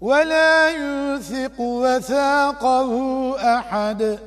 ولا يوثق وثاقه أحد.